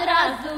ကြရစု